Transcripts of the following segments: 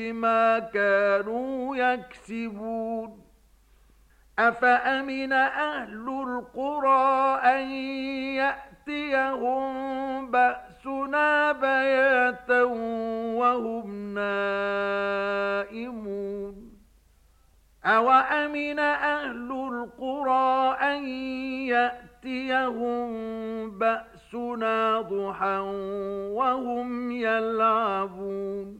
بما كانوا يكسبون. أفأمن أهل القرى أن يأتيهم بأسنا بياتا وهم نائمون؟ أوأمن أهل القرى أن يأتيهم بأسنا ضحا وهم يلعبون؟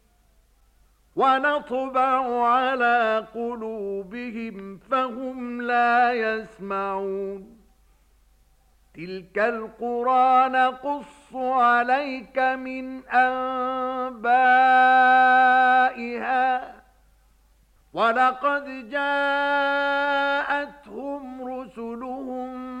ونطبع على قلوبهم فهم لا يسمعون. تلك القرآن نقص عليك من أنبائها. ولقد جاءتهم رسلهم